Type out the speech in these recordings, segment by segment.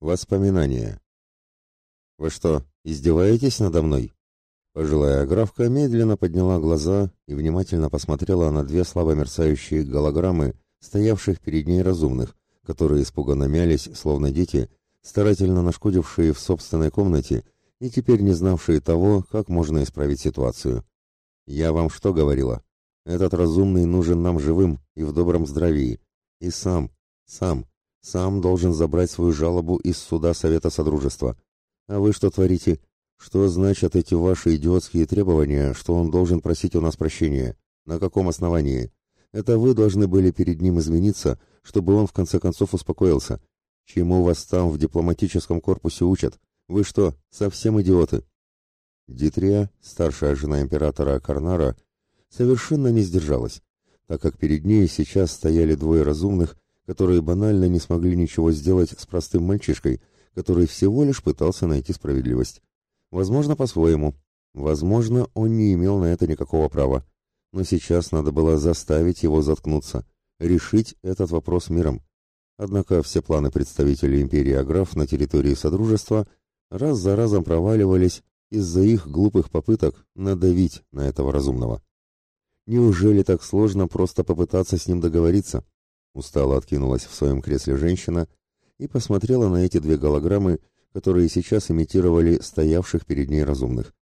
Воспоминания. «Вы что, издеваетесь надо мной?» Пожилая графка медленно подняла глаза и внимательно посмотрела на две слабо мерцающие голограммы, стоявших перед ней разумных, которые испуганно мялись, словно дети, старательно нашкодившие в собственной комнате и теперь не знавшие того, как можно исправить ситуацию. «Я вам что говорила? Этот разумный нужен нам живым и в добром здравии. И сам, сам, сам должен забрать свою жалобу из суда Совета Содружества. А вы что творите? Что значат эти ваши идиотские требования, что он должен просить у нас прощения? На каком основании? Это вы должны были перед ним извиниться, чтобы он в конце концов успокоился. Чему вас там в дипломатическом корпусе учат? Вы что, совсем идиоты? Дитрия, старшая жена императора Карнара, совершенно не сдержалась, так как перед ней сейчас стояли двое разумных, которые банально не смогли ничего сделать с простым мальчишкой, который всего лишь пытался найти справедливость. Возможно, по-своему. Возможно, он не имел на это никакого права. Но сейчас надо было заставить его заткнуться, решить этот вопрос миром. Однако все планы представителей империи Аграф на территории Содружества раз за разом проваливались из-за их глупых попыток надавить на этого разумного. Неужели так сложно просто попытаться с ним договориться? Устало откинулась в своем кресле женщина и посмотрела на эти две голограммы, которые сейчас имитировали стоявших перед ней разумных.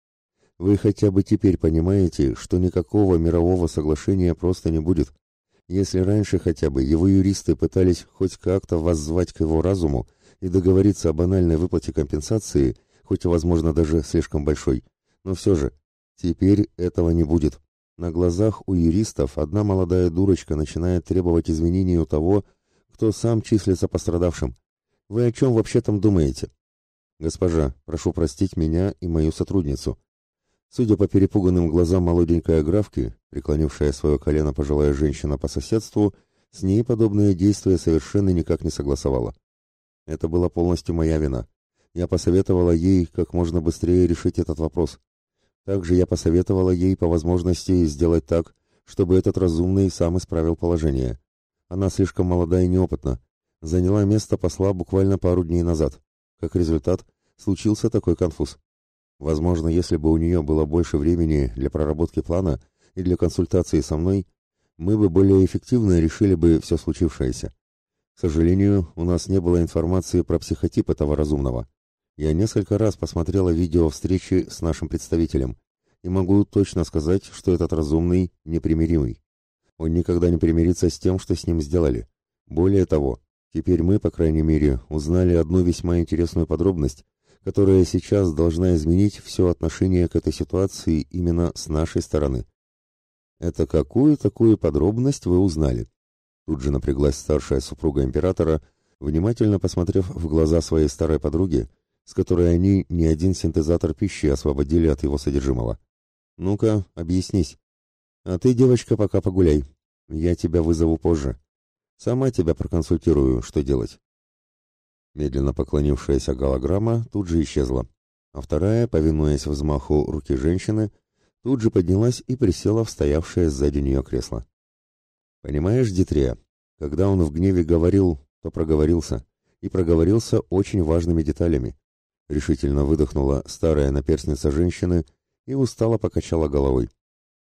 Вы хотя бы теперь понимаете, что никакого мирового соглашения просто не будет. Если раньше хотя бы его юристы пытались хоть как-то воззвать к его разуму и договориться о банальной выплате компенсации, хоть и, возможно, даже слишком большой, но все же, теперь этого не будет. На глазах у юристов одна молодая дурочка начинает требовать извинений у того, кто сам числится пострадавшим. Вы о чем вообще там думаете? Госпожа, прошу простить меня и мою сотрудницу. Судя по перепуганным глазам молоденькой графки, преклонившая свое колено пожилая женщина по соседству, с ней подобное действие совершенно никак не согласовало. Это была полностью моя вина. Я посоветовала ей как можно быстрее решить этот вопрос. Также я посоветовала ей по возможности сделать так, чтобы этот разумный сам исправил положение. Она слишком молода и неопытна. Заняла место посла буквально пару дней назад. Как результат, случился такой конфуз. Возможно, если бы у нее было больше времени для проработки плана и для консультации со мной, мы бы более эффективно решили бы все случившееся. К сожалению, у нас не было информации про психотип этого разумного. Я несколько раз посмотрела видео встречи с нашим представителем и могу точно сказать, что этот разумный непримиримый. Он никогда не примирится с тем, что с ним сделали. Более того, теперь мы, по крайней мере, узнали одну весьма интересную подробность, которая сейчас должна изменить все отношение к этой ситуации именно с нашей стороны. Это какую такую подробность вы узнали? Тут же напряглась старшая супруга императора, внимательно посмотрев в глаза своей старой подруги, с которой они ни один синтезатор пищи освободили от его содержимого. «Ну-ка, объяснись. А ты, девочка, пока погуляй. Я тебя вызову позже. Сама тебя проконсультирую, что делать». Медленно поклонившаяся голограмма тут же исчезла, а вторая, повинуясь взмаху руки женщины, тут же поднялась и присела в стоявшее сзади нее кресло. «Понимаешь, Дитрия, когда он в гневе говорил, то проговорился, и проговорился очень важными деталями решительно выдохнула старая наперстница женщины и устало покачала головой.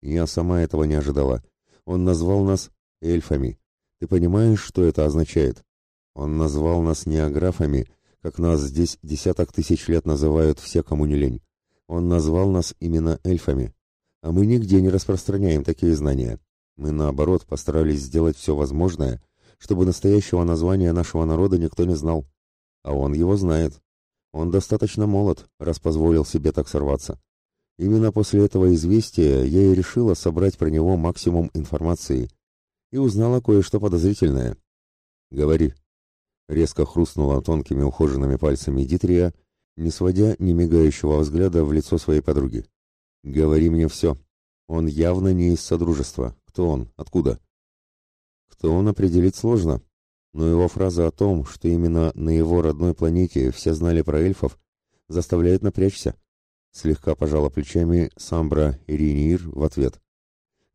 Я сама этого не ожидала. Он назвал нас эльфами. Ты понимаешь, что это означает? Он назвал нас неографами, как нас здесь десяток тысяч лет называют все, кому не лень. Он назвал нас именно эльфами. А мы нигде не распространяем такие знания. Мы, наоборот, постарались сделать все возможное, чтобы настоящего названия нашего народа никто не знал. А он его знает. Он достаточно молод, раз позволил себе так сорваться. Именно после этого известия я и решила собрать про него максимум информации и узнала кое-что подозрительное. «Говори». Резко хрустнула тонкими ухоженными пальцами Дитрия, не сводя ни мигающего взгляда в лицо своей подруги. «Говори мне все. Он явно не из Содружества. Кто он? Откуда?» «Кто он, определить сложно но его фраза о том, что именно на его родной планете все знали про эльфов, заставляет напрячься. Слегка пожала плечами Самбра Иринир в ответ.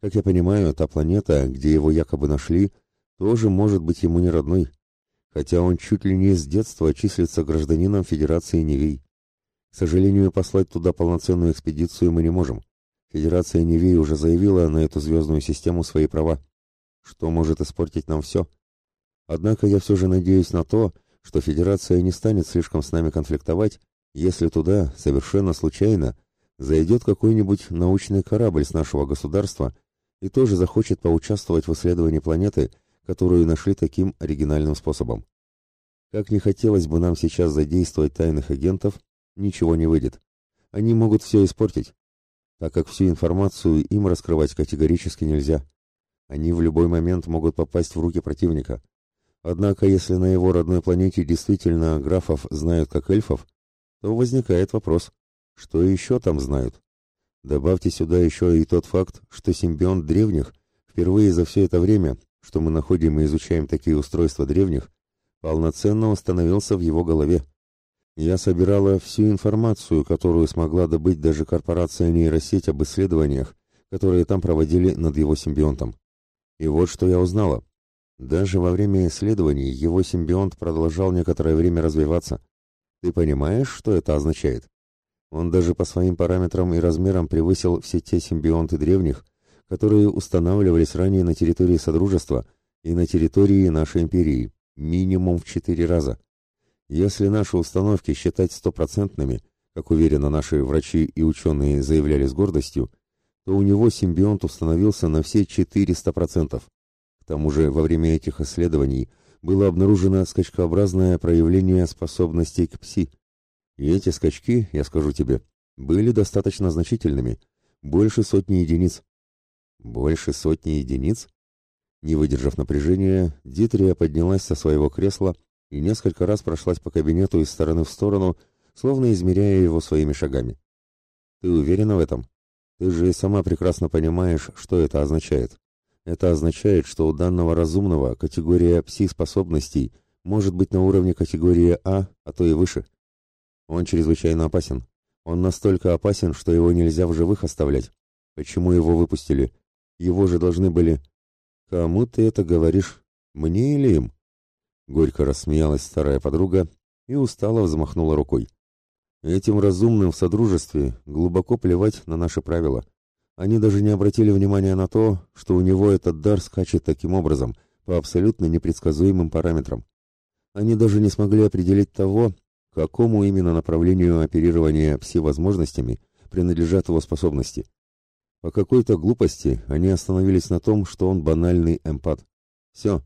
Как я понимаю, та планета, где его якобы нашли, тоже может быть ему не родной. хотя он чуть ли не с детства числится гражданином Федерации Невей. К сожалению, послать туда полноценную экспедицию мы не можем. Федерация Невей уже заявила на эту звездную систему свои права, что может испортить нам все. Однако я все же надеюсь на то, что Федерация не станет слишком с нами конфликтовать, если туда, совершенно случайно, зайдет какой-нибудь научный корабль с нашего государства и тоже захочет поучаствовать в исследовании планеты, которую нашли таким оригинальным способом. Как не хотелось бы нам сейчас задействовать тайных агентов, ничего не выйдет. Они могут все испортить, так как всю информацию им раскрывать категорически нельзя. Они в любой момент могут попасть в руки противника. Однако, если на его родной планете действительно графов знают как эльфов, то возникает вопрос, что еще там знают? Добавьте сюда еще и тот факт, что симбионт древних впервые за все это время, что мы находим и изучаем такие устройства древних, полноценно установился в его голове. Я собирала всю информацию, которую смогла добыть даже корпорация нейросеть об исследованиях, которые там проводили над его симбионтом. И вот что я узнала. Даже во время исследований его симбионт продолжал некоторое время развиваться. Ты понимаешь, что это означает? Он даже по своим параметрам и размерам превысил все те симбионты древних, которые устанавливались ранее на территории Содружества и на территории нашей империи, минимум в четыре раза. Если наши установки считать стопроцентными, как уверенно наши врачи и ученые заявляли с гордостью, то у него симбионт установился на все 400%. К тому же во время этих исследований было обнаружено скачкообразное проявление способностей к ПСИ – и эти скачки, я скажу тебе, были достаточно значительными, больше сотни единиц. Больше сотни единиц? Не выдержав напряжения, Дитрия поднялась со своего кресла и несколько раз прошлась по кабинету из стороны в сторону, словно измеряя его своими шагами. Ты уверена в этом? Ты же и сама прекрасно понимаешь, что это означает. Это означает, что у данного разумного категория пси-способностей может быть на уровне категории А, а то и выше. Он чрезвычайно опасен. Он настолько опасен, что его нельзя в живых оставлять. Почему его выпустили? Его же должны были... Кому ты это говоришь? Мне или им? Горько рассмеялась старая подруга и устало взмахнула рукой. Этим разумным в содружестве глубоко плевать на наши правила. Они даже не обратили внимания на то, что у него этот дар скачет таким образом, по абсолютно непредсказуемым параметрам. Они даже не смогли определить того, какому именно направлению оперирования пси-возможностями принадлежат его способности. По какой-то глупости они остановились на том, что он банальный эмпат. Все,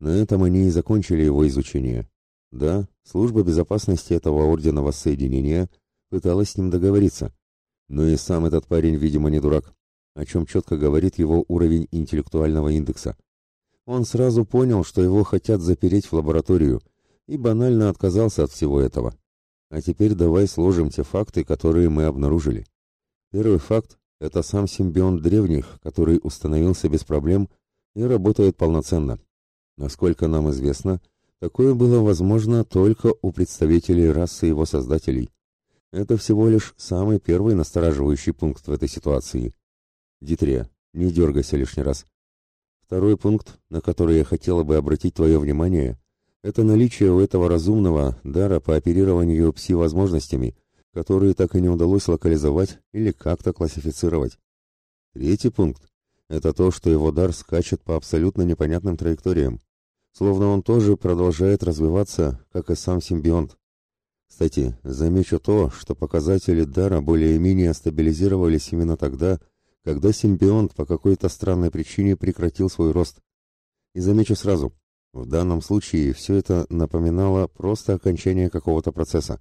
на этом они и закончили его изучение. Да, служба безопасности этого ордена воссоединения пыталась с ним договориться. Но и сам этот парень, видимо, не дурак, о чем четко говорит его уровень интеллектуального индекса. Он сразу понял, что его хотят запереть в лабораторию, и банально отказался от всего этого. А теперь давай сложим те факты, которые мы обнаружили. Первый факт – это сам симбионт древних, который установился без проблем и работает полноценно. Насколько нам известно, такое было возможно только у представителей расы его создателей. Это всего лишь самый первый настораживающий пункт в этой ситуации. Дитрия, не дергайся лишний раз. Второй пункт, на который я хотела бы обратить твое внимание, это наличие у этого разумного дара по оперированию пси-возможностями, которые так и не удалось локализовать или как-то классифицировать. Третий пункт – это то, что его дар скачет по абсолютно непонятным траекториям, словно он тоже продолжает развиваться, как и сам симбионт. Кстати, замечу то, что показатели дара более-менее стабилизировались именно тогда, когда симбионт по какой-то странной причине прекратил свой рост. И замечу сразу, в данном случае все это напоминало просто окончание какого-то процесса.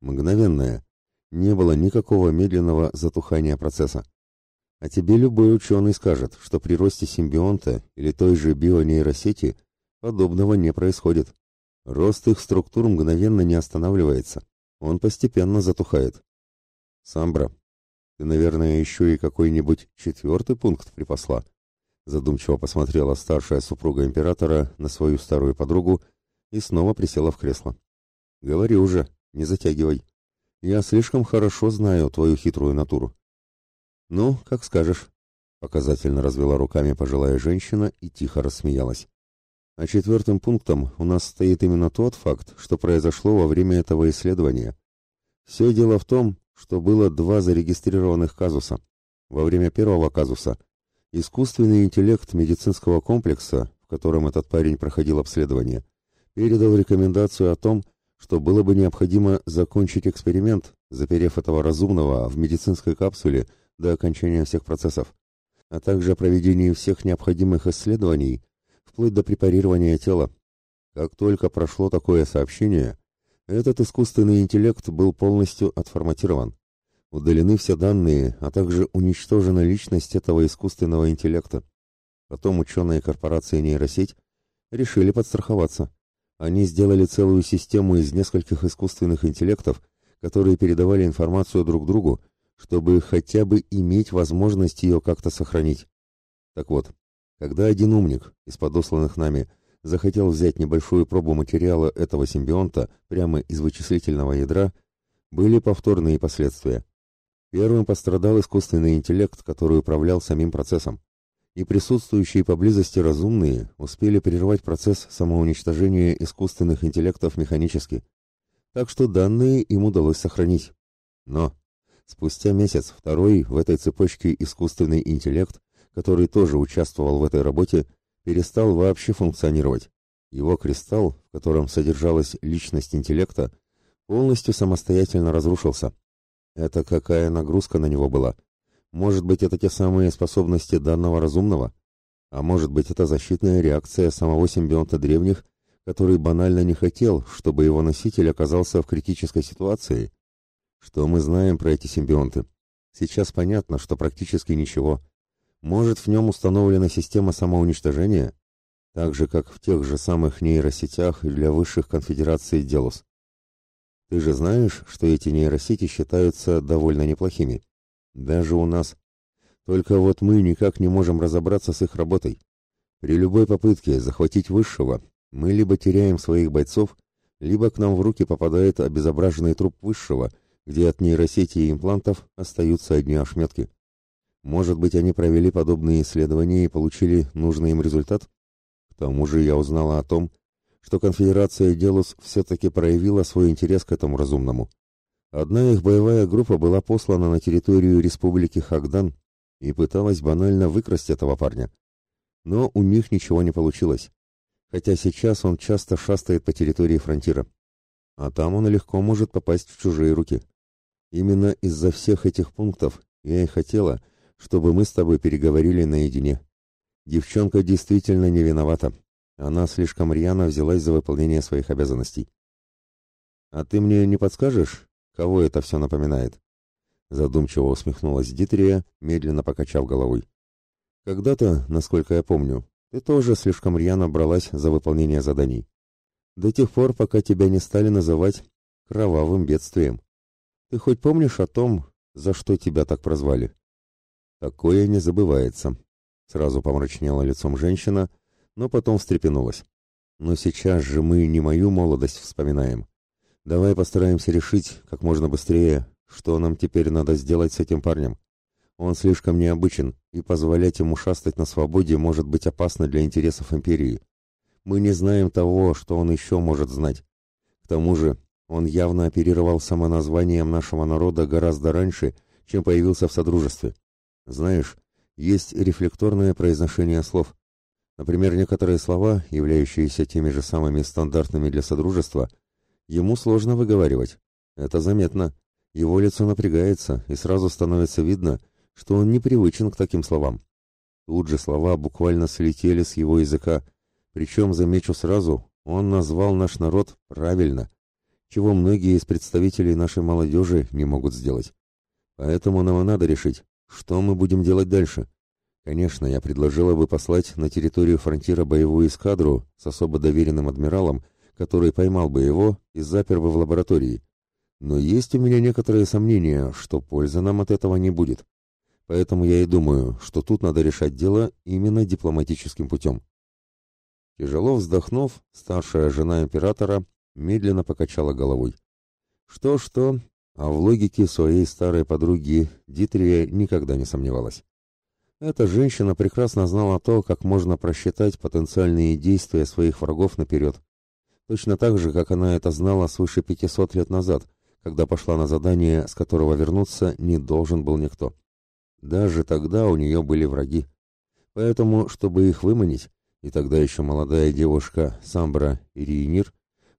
Мгновенное. Не было никакого медленного затухания процесса. А тебе любой ученый скажет, что при росте симбионта или той же бионейросети подобного не происходит. Рост их структур мгновенно не останавливается. Он постепенно затухает. Самбра, ты, наверное, еще и какой-нибудь четвертый пункт припасла? Задумчиво посмотрела старшая супруга императора на свою старую подругу и снова присела в кресло. «Говори уже, не затягивай. Я слишком хорошо знаю твою хитрую натуру». «Ну, как скажешь», — показательно развела руками пожилая женщина и тихо рассмеялась. А четвертым пунктом у нас стоит именно тот факт, что произошло во время этого исследования. Все дело в том, что было два зарегистрированных казуса. Во время первого казуса искусственный интеллект медицинского комплекса, в котором этот парень проходил обследование, передал рекомендацию о том, что было бы необходимо закончить эксперимент, заперев этого разумного в медицинской капсуле до окончания всех процессов, а также проведении всех необходимых исследований, вплоть до препарирования тела. Как только прошло такое сообщение, этот искусственный интеллект был полностью отформатирован. Удалены все данные, а также уничтожена личность этого искусственного интеллекта. Потом ученые корпорации нейросеть решили подстраховаться. Они сделали целую систему из нескольких искусственных интеллектов, которые передавали информацию друг другу, чтобы хотя бы иметь возможность ее как-то сохранить. Так вот, когда один умник из подосланных нами захотел взять небольшую пробу материала этого симбионта прямо из вычислительного ядра, были повторные последствия. Первым пострадал искусственный интеллект, который управлял самим процессом. И присутствующие поблизости разумные успели прервать процесс самоуничтожения искусственных интеллектов механически. Так что данные им удалось сохранить. Но спустя месяц второй в этой цепочке искусственный интеллект, который тоже участвовал в этой работе, перестал вообще функционировать. Его кристалл, в котором содержалась личность интеллекта, полностью самостоятельно разрушился, это какая нагрузка на него была? Может быть, это те самые способности данного разумного? А может быть, это защитная реакция самого симбионта древних, который банально не хотел, чтобы его носитель оказался в критической ситуации? Что мы знаем про эти симбионты? Сейчас понятно, что практически ничего. Может, в нем установлена система самоуничтожения? Так же, как в тех же самых нейросетях для высших конфедераций Делос. Ты же знаешь, что эти нейросети считаются довольно неплохими. Даже у нас. Только вот мы никак не можем разобраться с их работой. При любой попытке захватить высшего, мы либо теряем своих бойцов, либо к нам в руки попадает обезображенный труп высшего, где от нейросети и имплантов остаются одни ошметки. Может быть, они провели подобные исследования и получили нужный им результат? К тому же я узнала о том, что конфедерация Делус все-таки проявила свой интерес к этому разумному. Одна их боевая группа была послана на территорию республики Хагдан и пыталась банально выкрасть этого парня. Но у них ничего не получилось, хотя сейчас он часто шастает по территории фронтира. А там он легко может попасть в чужие руки. Именно из-за всех этих пунктов я и хотела, чтобы мы с тобой переговорили наедине. Девчонка действительно не виновата. Она слишком рьяно взялась за выполнение своих обязанностей. «А ты мне не подскажешь, кого это все напоминает?» Задумчиво усмехнулась Дитрия, медленно покачав головой. «Когда-то, насколько я помню, ты тоже слишком рьяно бралась за выполнение заданий. До тех пор, пока тебя не стали называть кровавым бедствием. Ты хоть помнишь о том, за что тебя так прозвали?» «Такое не забывается», — сразу помрачнела лицом женщина, — но потом встрепенулась. Но сейчас же мы не мою молодость вспоминаем. Давай постараемся решить как можно быстрее, что нам теперь надо сделать с этим парнем. Он слишком необычен, и позволять ему шастать на свободе может быть опасно для интересов империи. Мы не знаем того, что он еще может знать. К тому же, он явно оперировал самоназванием нашего народа гораздо раньше, чем появился в Содружестве. Знаешь, есть рефлекторное произношение слов. Например, некоторые слова, являющиеся теми же самыми стандартными для Содружества, ему сложно выговаривать. Это заметно. Его лицо напрягается, и сразу становится видно, что он непривычен к таким словам. Тут же слова буквально слетели с его языка, причем, замечу сразу, он назвал наш народ правильно, чего многие из представителей нашей молодежи не могут сделать. Поэтому нам надо решить, что мы будем делать дальше. Конечно, я предложила бы послать на территорию фронтира боевую эскадру с особо доверенным адмиралом, который поймал бы его и запер бы в лаборатории. Но есть у меня некоторые сомнения, что пользы нам от этого не будет. Поэтому я и думаю, что тут надо решать дело именно дипломатическим путем. Тяжело вздохнув, старшая жена императора медленно покачала головой. Что-что, а в логике своей старой подруги Дитрия никогда не сомневалась. Эта женщина прекрасно знала то, как можно просчитать потенциальные действия своих врагов наперед. Точно так же, как она это знала свыше 500 лет назад, когда пошла на задание, с которого вернуться не должен был никто. Даже тогда у нее были враги. Поэтому, чтобы их выманить, и тогда еще молодая девушка Самбра Ириенир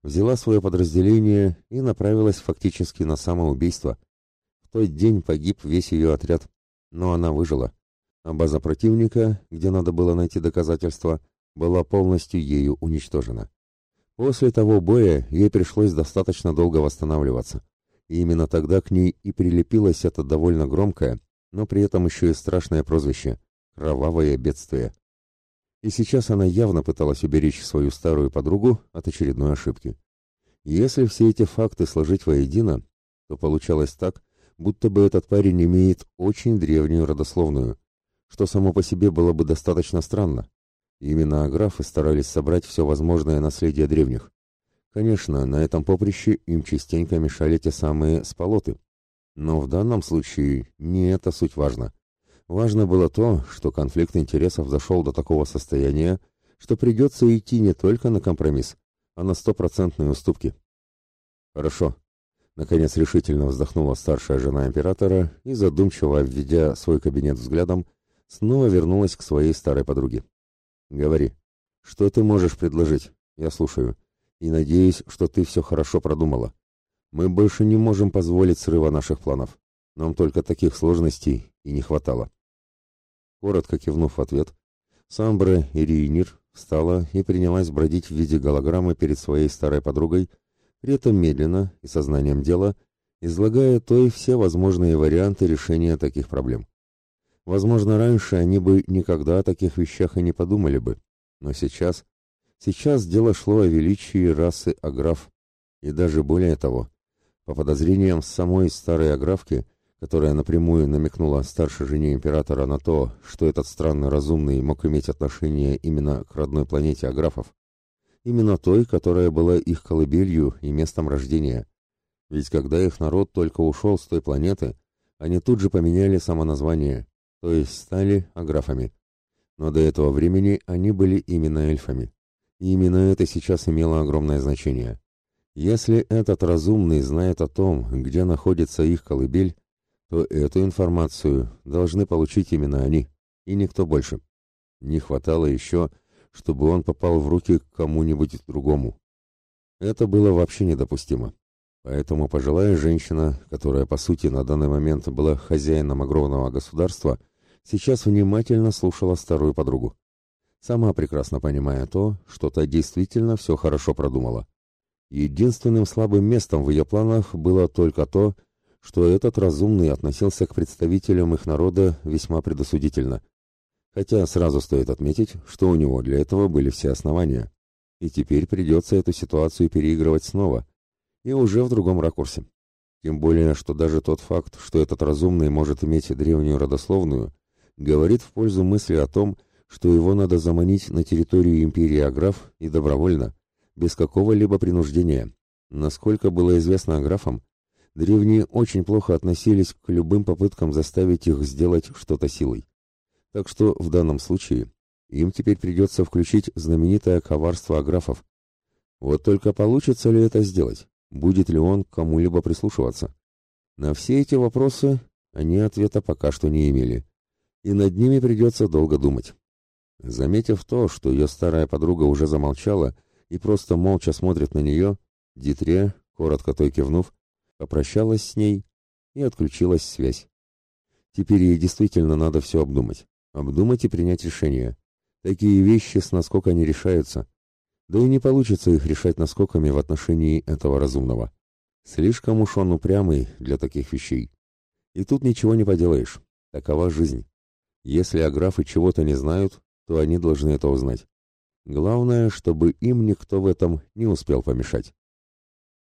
взяла свое подразделение и направилась фактически на самоубийство. В тот день погиб весь ее отряд, но она выжила. А база противника, где надо было найти доказательства, была полностью ею уничтожена. После того боя ей пришлось достаточно долго восстанавливаться. И именно тогда к ней и прилепилось это довольно громкое, но при этом еще и страшное прозвище — «Кровавое бедствие». И сейчас она явно пыталась уберечь свою старую подругу от очередной ошибки. Если все эти факты сложить воедино, то получалось так, будто бы этот парень имеет очень древнюю родословную, что само по себе было бы достаточно странно. Именно аграфы старались собрать все возможное наследие древних. Конечно, на этом поприще им частенько мешали те самые сполоты. Но в данном случае не это суть важна. Важно было то, что конфликт интересов зашел до такого состояния, что придется идти не только на компромисс, а на стопроцентные уступки. Хорошо. Наконец решительно вздохнула старшая жена императора и, задумчиво обведя свой кабинет взглядом, снова вернулась к своей старой подруге. «Говори, что ты можешь предложить? Я слушаю. И надеюсь, что ты все хорошо продумала. Мы больше не можем позволить срыва наших планов. Нам только таких сложностей и не хватало». Коротко кивнув в ответ, Самбре Ириенир встала и принялась бродить в виде голограммы перед своей старой подругой, при этом медленно и сознанием дела, излагая той все возможные варианты решения таких проблем. Возможно, раньше они бы никогда о таких вещах и не подумали бы, но сейчас, сейчас дело шло о величии расы Аграф, и даже более того, по подозрениям самой старой Аграфки, которая напрямую намекнула старшей жене императора на то, что этот странный разумный мог иметь отношение именно к родной планете Аграфов. Именно той, которая была их колыбелью и местом рождения. Ведь когда их народ только ушел с той планеты, они тут же поменяли самоназвание, то есть стали аграфами. Но до этого времени они были именно эльфами. И именно это сейчас имело огромное значение. Если этот разумный знает о том, где находится их колыбель, то эту информацию должны получить именно они, и никто больше. Не хватало еще, чтобы он попал в руки кому-нибудь другому. Это было вообще недопустимо. Поэтому пожилая женщина, которая по сути на данный момент была хозяином огромного государства, сейчас внимательно слушала старую подругу. Сама прекрасно понимая то, что та действительно все хорошо продумала. Единственным слабым местом в ее планах было только то, что этот разумный относился к представителям их народа весьма предосудительно. Хотя сразу стоит отметить, что у него для этого были все основания. И теперь придется эту ситуацию переигрывать снова, и уже в другом ракурсе. Тем более, что даже тот факт, что этот разумный может иметь древнюю родословную, говорит в пользу мысли о том, что его надо заманить на территорию империи Аграф и добровольно, без какого-либо принуждения. Насколько было известно Аграфам, древние очень плохо относились к любым попыткам заставить их сделать что-то силой. Так что в данном случае им теперь придется включить знаменитое коварство аграфов. Вот только получится ли это сделать? Будет ли он кому-либо прислушиваться? На все эти вопросы они ответа пока что не имели, и над ними придется долго думать. Заметив то, что ее старая подруга уже замолчала и просто молча смотрит на нее, Дитре, коротко той кивнув, попрощалась с ней и отключилась связь. Теперь ей действительно надо все обдумать. Обдумать и принять решение. Такие вещи с наскока не решаются. Да и не получится их решать наскоками в отношении этого разумного. Слишком уж он упрямый для таких вещей. И тут ничего не поделаешь. Такова жизнь. Если аграфы чего-то не знают, то они должны это узнать. Главное, чтобы им никто в этом не успел помешать.